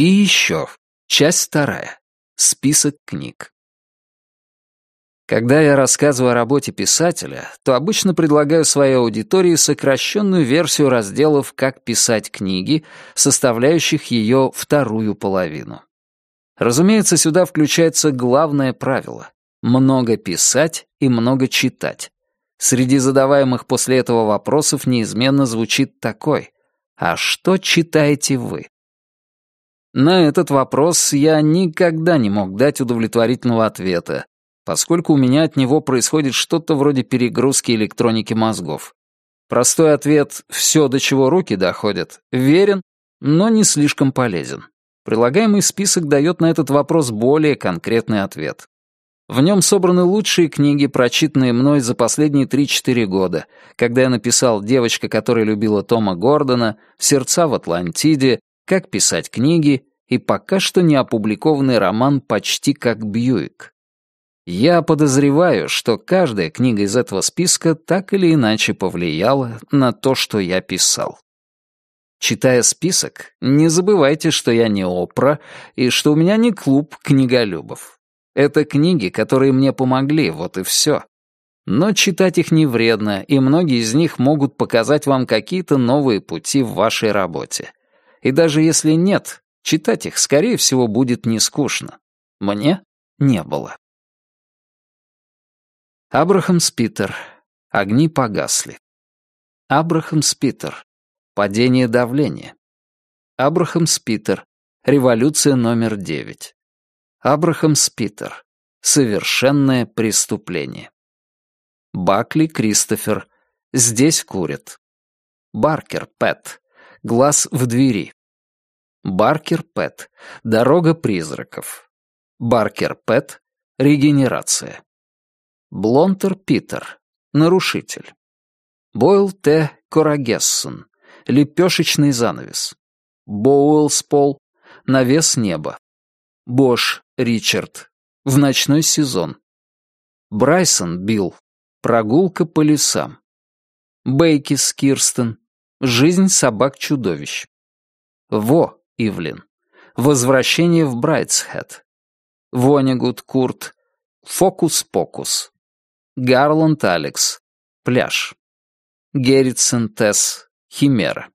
И еще. Часть вторая. Список книг. Когда я рассказываю о работе писателя, то обычно предлагаю своей аудитории сокращенную версию разделов «Как писать книги», составляющих ее вторую половину. Разумеется, сюда включается главное правило — много писать и много читать. Среди задаваемых после этого вопросов неизменно звучит такой «А что читаете вы?» На этот вопрос я никогда не мог дать удовлетворительного ответа, поскольку у меня от него происходит что-то вроде перегрузки электроники мозгов. Простой ответ «все, до чего руки доходят» верен, но не слишком полезен. Прилагаемый список дает на этот вопрос более конкретный ответ. В нем собраны лучшие книги, прочитанные мной за последние 3-4 года, когда я написал «Девочка, которая любила Тома Гордона», «Сердца в Атлантиде», «Как писать книги» и пока что не опубликованный роман «Почти как Бьюик». Я подозреваю, что каждая книга из этого списка так или иначе повлияла на то, что я писал. Читая список, не забывайте, что я не опра и что у меня не клуб книголюбов. Это книги, которые мне помогли, вот и все. Но читать их не вредно, и многие из них могут показать вам какие-то новые пути в вашей работе. И даже если нет, читать их, скорее всего, будет не скучно. Мне не было. Абрахам Спитер. Огни погасли. Абрахам Спитер. Падение давления. Абрахам Спитер. Революция номер девять. Абрахам Спитер. Совершенное преступление. Бакли Кристофер. Здесь курят. Баркер Пэт. Глаз в двери. Баркер Пэт. Дорога призраков. Баркер Пэт. Регенерация. Блонтер Питер. Нарушитель. Бойл Т. Корагессон. Лепешечный занавес. Боуэллс Пол. Навес неба. Бош Ричард. В ночной сезон. Брайсон Билл. Прогулка по лесам. Бейкис Кирстен. Жизнь собак-чудовищ. Во Ивлин. Возвращение в Брайтсхед. Вонигуд Курт. Фокус-покус. Гарланд Алекс. Пляж. Герритсон Тесс. Химера.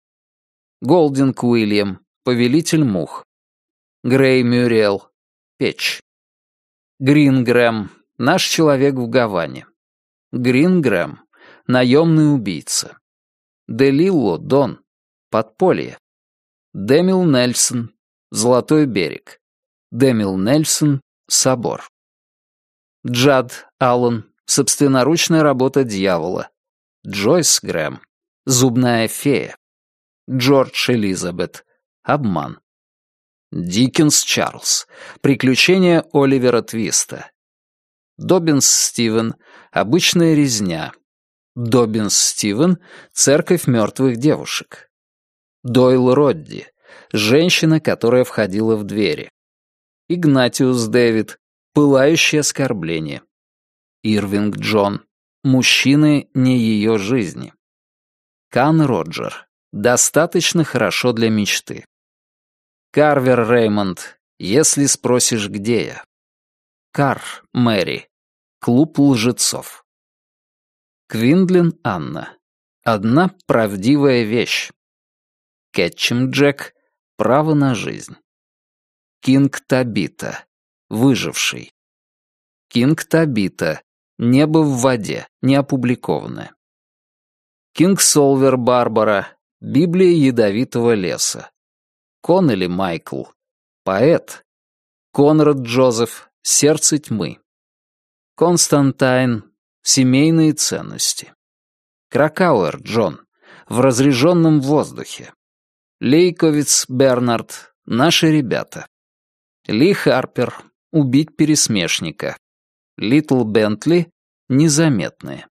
Голдинг Уильям. Повелитель мух. Грей Мюрриел. Печь. Грин Грэм. Наш человек в Гаване. Грин Грэм. Наемный убийца. Делилло Дон. Подполье. Демил Нельсон. Золотой берег. Демил Нельсон. Собор. Джад Аллен. Собственноручная работа дьявола. Джойс Грэм. Зубная фея. Джордж Элизабет. Обман. Диккенс Чарльз. Приключения Оливера Твиста. Добинс Стивен. Обычная резня. Добинс Стивен. Церковь мертвых девушек. Дойл Родди. Женщина, которая входила в двери. Игнатиус Дэвид. Пылающее оскорбление. Ирвинг Джон. Мужчины не ее жизни. Кан Роджер. Достаточно хорошо для мечты. Карвер Реймонд. Если спросишь, где я. Кар Мэри. Клуб лжецов. Квиндлин Анна. Одна правдивая вещь. Кетчем Джек. Право на жизнь. Кинг Табита. Выживший. Кинг Табита. Небо в воде, не опубликованное. Кингсолвер Барбара. Библия ядовитого леса. Коннелли Майкл. Поэт. Конрад Джозеф. Сердце тьмы. Константайн. Семейные ценности. Кракауэр Джон. В разреженном воздухе. Лейковиц Бернард. Наши ребята. Ли Харпер. Убить пересмешника. Литл Бентли — незаметные.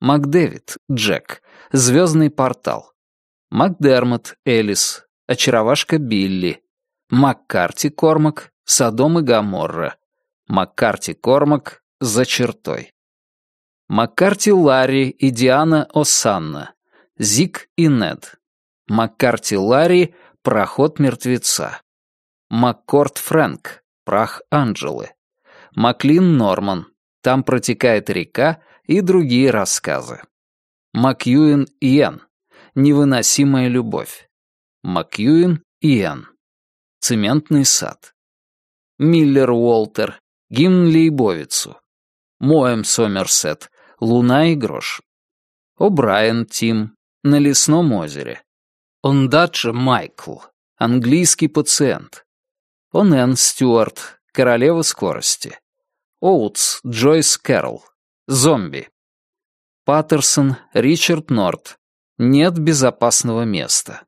Макдэвид, Джек, Звездный портал. Макдермот, Элис, Очаровашка Билли. Маккарти Кормак, Содом и Гаморра. Маккарти Кормак, За чертой. Маккарти Ларри и Диана Осанна. Зик и Нед. Маккарти Ларри, Проход мертвеца. Маккорд Фрэнк, прах Анджелы. Маклин Норман, там протекает река и другие рассказы. Макьюин Иэн, невыносимая любовь. Макьюин Иэн, цементный сад. Миллер Уолтер, гимн Лейбовицу. Моэм Сомерсет, луна и грош. О'Брайен Тим, на лесном озере. Ондаджа Майкл, английский пациент. Онен Стюарт, королева скорости. Оутс Джойс Кэрролл, зомби. Паттерсон Ричард Норт, нет безопасного места.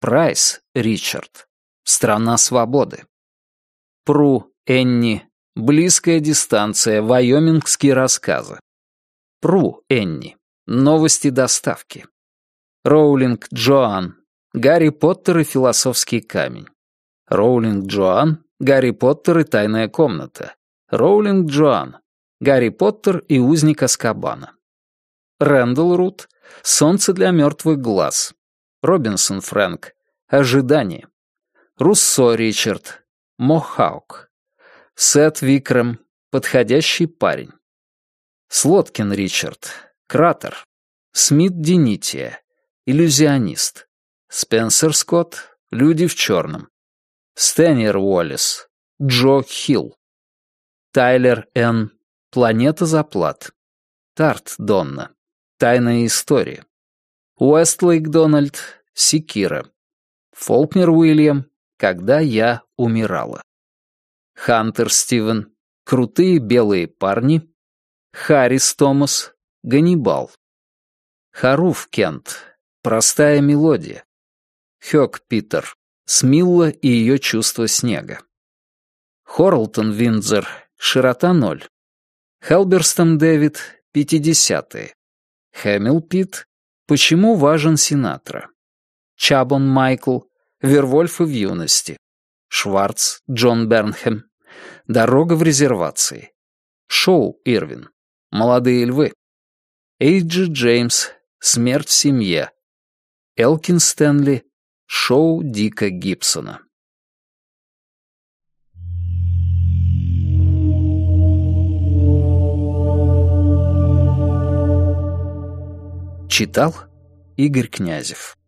Прайс Ричард, страна свободы. Пру Энни, близкая дистанция, вайомингские рассказы. Пру Энни, новости доставки. Роулинг Джоан, Гарри Поттер и философский камень. Роулинг Джоан, Гарри Поттер и тайная комната. Роулинг Джоан, Гарри Поттер и узник Аскабана. Рэндалл Рут, Солнце для мертвых глаз. Робинсон Фрэнк, Ожидание. Руссо Ричард, Мохаук. Сет Викрем, Подходящий парень. Слоткин Ричард, Кратер. Смит Денития, Иллюзионист. Спенсер Скотт, Люди в черном. Стэннер Уоллес, Джо Хилл. Тайлер Н. Планета заплат. Тарт Донна. Тайная история. Уэстлейк Дональд. Секира. Фолкнер Уильям. Когда я умирала. Хантер Стивен. Крутые белые парни. Харрис Томас. Ганнибал. Харуф Кент. Простая мелодия. Хёк Питер. Смилла и ее чувство снега. Хорлтон Виндзор. Широта ноль. Хелберстон Дэвид. Пятидесятые. Хэмилл Пит. Почему важен Синатра? Чабон Майкл. Вервольфы в юности. Шварц Джон Бернхэм. Дорога в резервации. Шоу Ирвин. Молодые львы. Эйджи Джеймс. Смерть в семье. Элкин Стэнли. Шоу Дика Гибсона. Читал Игорь Князев